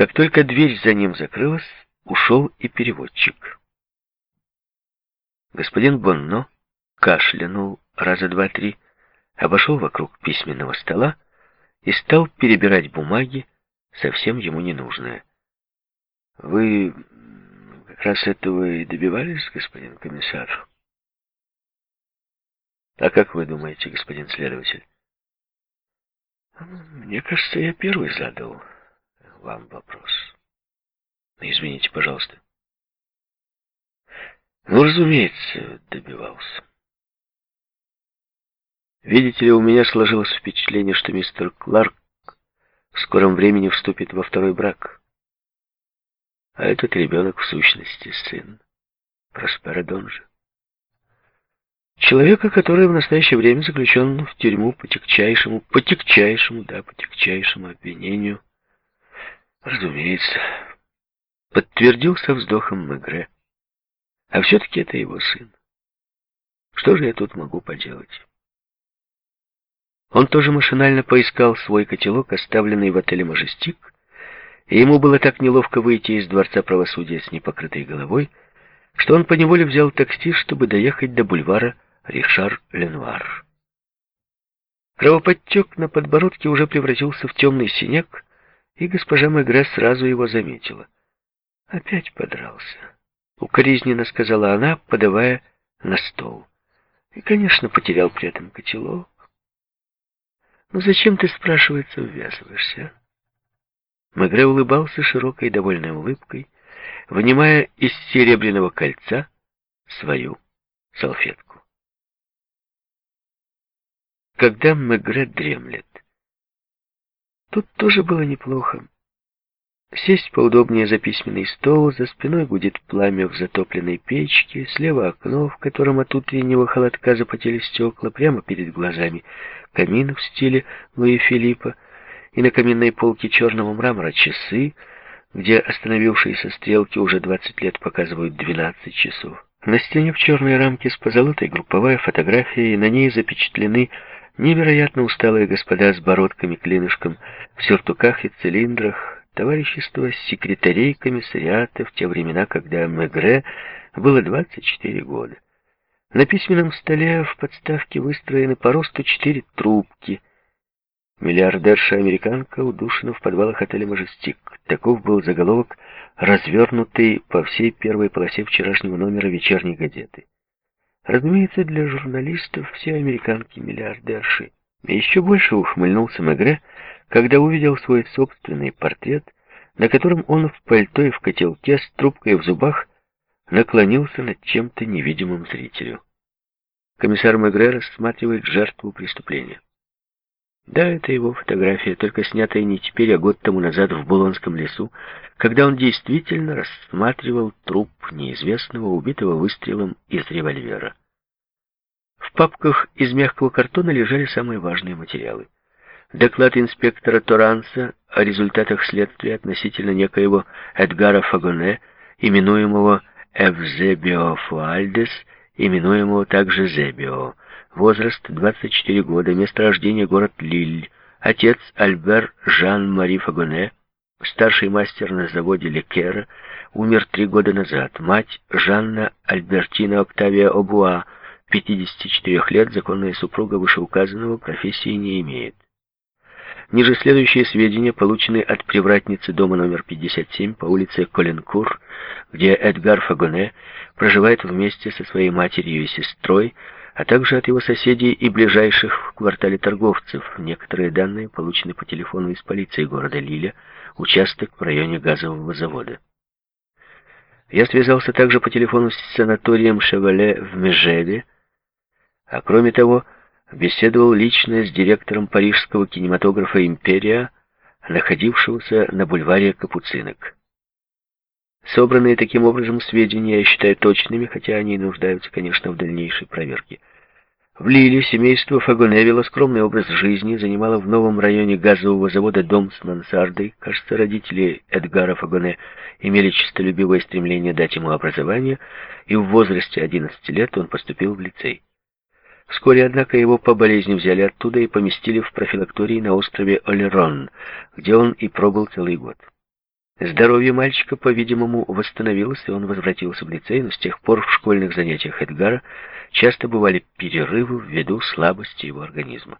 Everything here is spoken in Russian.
Как только дверь за ним закрылась, ушел и переводчик. Господин Бонно кашлянул раза два-три, обошел вокруг письменного стола и стал перебирать бумаги, совсем ему ненужные. «Вы как раз этого и добивались, господин комиссар?» «А как вы думаете, господин следователь?» «Мне кажется, я первый задал вам вопрос. Извините, пожалуйста». «Ну, разумеется, добивался». Видите ли, у меня сложилось впечатление, что мистер Кларк в скором времени вступит во второй брак. А этот ребенок в сущности сын Проспера Донжа. Человека, который в настоящее время заключен в тюрьму по тягчайшему, по тягчайшему, да, по тягчайшему обвинению. Разумеется, подтвердил со вздохом Мегре. А все-таки это его сын. Что же я тут могу поделать? Он тоже машинально поискал свой котелок, оставленный в отеле «Мажестик», и ему было так неловко выйти из Дворца правосудия с непокрытой головой, что он поневоле взял такси, чтобы доехать до бульвара Ришар-Ленуар. Кровоподтек на подбородке уже превратился в темный синяк, и госпожа Мегре сразу его заметила. «Опять подрался», — укоризненно сказала она, подавая на стол. И, конечно, потерял при этом котелок. «Ну зачем ты, спрашивается, ввязываешься?» Мегре улыбался широкой довольной улыбкой, вынимая из серебряного кольца свою салфетку. Когда Мегре дремлет, тут тоже было неплохо. Сесть поудобнее за письменный стол, за спиной гудит пламя в затопленной печке, слева окно, в котором от утреннего холодка запотели стекла, прямо перед глазами камин в стиле Луи Филиппа, и на каминной полке черного мрамора часы, где остановившиеся стрелки уже 20 лет показывают 12 часов. На стене в черной рамке с позолотой групповая фотография, и на ней запечатлены невероятно усталые господа с бородками-клинышком в сюртуках и цилиндрах, товарищество секретарей комиссариата в те времена, когда Мегре было 24 года. На письменном столе в подставке выстроены по росту четыре трубки. Миллиардерша-американка удушена в подвалах отеля «Мажестик». Таков был заголовок, развернутый по всей первой полосе вчерашнего номера вечерней газеты. Разумеется, для журналистов все американки миллиардерши. Еще больше ухмыльнулся Мегре, когда увидел свой собственный портрет, на котором он в пальто и в котелке с трубкой в зубах наклонился над чем-то невидимым зрителю. Комиссар Мегре рассматривает жертву преступления. Да, это его фотография, только снятая не теперь, а год тому назад в Булонском лесу, когда он действительно рассматривал труп неизвестного, убитого выстрелом из револьвера. В папках из мягкого картона лежали самые важные материалы. Доклад инспектора Торанса о результатах следствия относительно некоего Эдгара Фагоне, именуемого Эвзебио Фуальдес, именуемого также Зебио. Возраст 24 года, место рождения город Лиль. Отец Альбер Жан-Мари Фагоне, старший мастер на заводе Лекера, умер три года назад. Мать Жанна Альбертина Октавия Обуа, 54 лет, законная супруга вышеуказанного, профессии не имеет. Ниже следующие сведения получены от привратницы дома номер 57 по улице Коленкур, где Эдгар Фагоне проживает вместе со своей матерью и сестрой, а также от его соседей и ближайших в квартале торговцев. Некоторые данные получены по телефону из полиции города Лиля, участок в районе газового завода. Я связался также по телефону с санаторием «Шевале» в Межеве, а кроме того, беседовал лично с директором парижского кинематографа «Империя», находившегося на бульваре Капуцинок. Собранные таким образом сведения я считаю точными, хотя они нуждаются, конечно, в дальнейшей проверке. В Лиле семейство Фагоне вело скромный образ жизни, занимало в новом районе газового завода дом с мансардой. Кажется, родители Эдгара Фагоне имели честолюбивое стремление дать ему образование, и в возрасте 11 лет он поступил в лицей. Вскоре, однако, его по болезни взяли оттуда и поместили в профилактории на острове Олерон, где он и пробыл целый год. Здоровье мальчика, по-видимому, восстановилось, и он возвратился в лицей, но с тех пор в школьных занятиях Эдгара часто бывали перерывы ввиду слабости его организма.